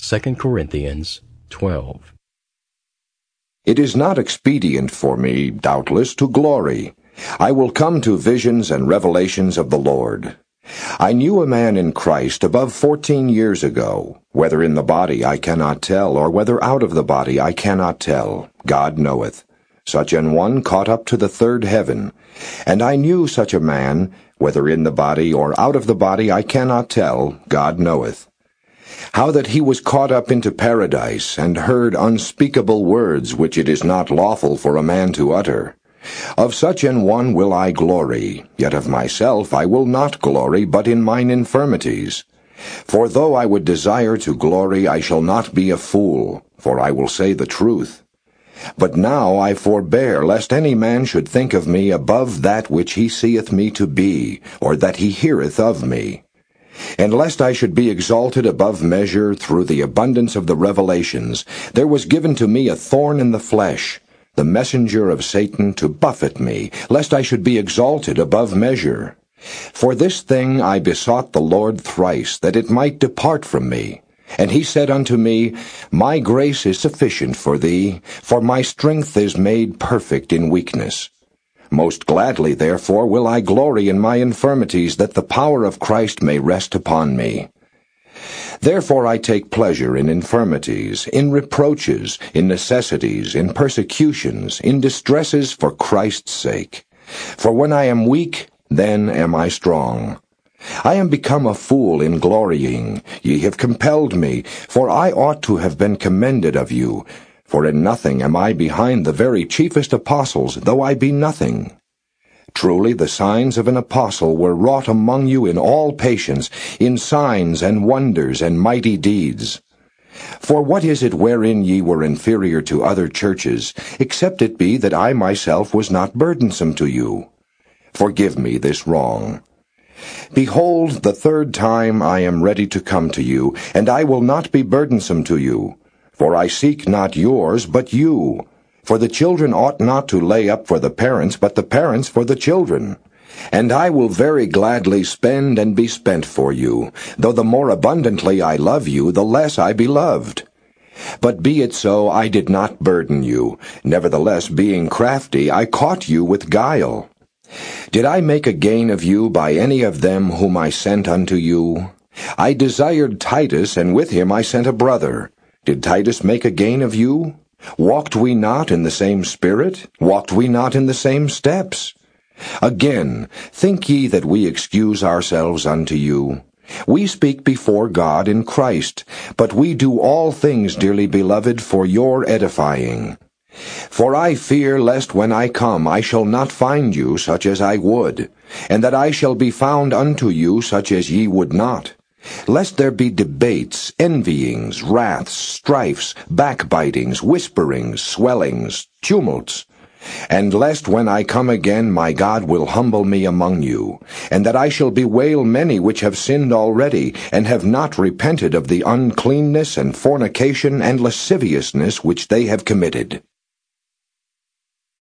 2 Corinthians 12. It is not expedient for me, doubtless, to glory. I will come to visions and revelations of the Lord. I knew a man in Christ above fourteen years ago. Whether in the body I cannot tell, or whether out of the body I cannot tell. God knoweth. Such an one caught up to the third heaven. And I knew such a man, whether in the body or out of the body I cannot tell, God knoweth. How that he was caught up into paradise, and heard unspeakable words which it is not lawful for a man to utter. Of such an one will I glory, yet of myself I will not glory, but in mine infirmities. For though I would desire to glory, I shall not be a fool, for I will say the truth. But now I forbear, lest any man should think of me above that which he seeth me to be, or that he heareth of me. And lest I should be exalted above measure through the abundance of the revelations, there was given to me a thorn in the flesh, the messenger of Satan to buffet me, lest I should be exalted above measure. For this thing I besought the Lord thrice, that it might depart from me. And he said unto me, My grace is sufficient for thee, for my strength is made perfect in weakness. Most gladly, therefore, will I glory in my infirmities, that the power of Christ may rest upon me. Therefore I take pleasure in infirmities, in reproaches, in necessities, in persecutions, in distresses for Christ's sake. For when I am weak, then am I strong. I am become a fool in glorying. Ye have compelled me, for I ought to have been commended of you. For in nothing am I behind the very chiefest apostles, though I be nothing. Truly the signs of an apostle were wrought among you in all patience, in signs and wonders and mighty deeds. For what is it wherein ye were inferior to other churches, except it be that I myself was not burdensome to you? Forgive me this wrong. Behold, the third time I am ready to come to you, and I will not be burdensome to you. For I seek not yours, but you. For the children ought not to lay up for the parents, but the parents for the children. And I will very gladly spend and be spent for you, though the more abundantly I love you, the less I be loved. But be it so, I did not burden you. Nevertheless, being crafty, I caught you with guile. Did I make a gain of you by any of them whom I sent unto you? I desired Titus, and with him I sent a brother. Did Titus make a gain of you? Walked we not in the same spirit? Walked we not in the same steps? Again, think ye that we excuse ourselves unto you? We speak before God in Christ, but we do all things, dearly beloved, for your edifying. For I fear lest when I come I shall not find you such as I would, and that I shall be found unto you such as ye would not. Lest there be debates, envyings, wraths, strifes, backbitings, whisperings, swellings, tumults, and lest when I come again my God will humble me among you, and that I shall bewail many which have sinned already, and have not repented of the uncleanness and fornication and lasciviousness which they have committed.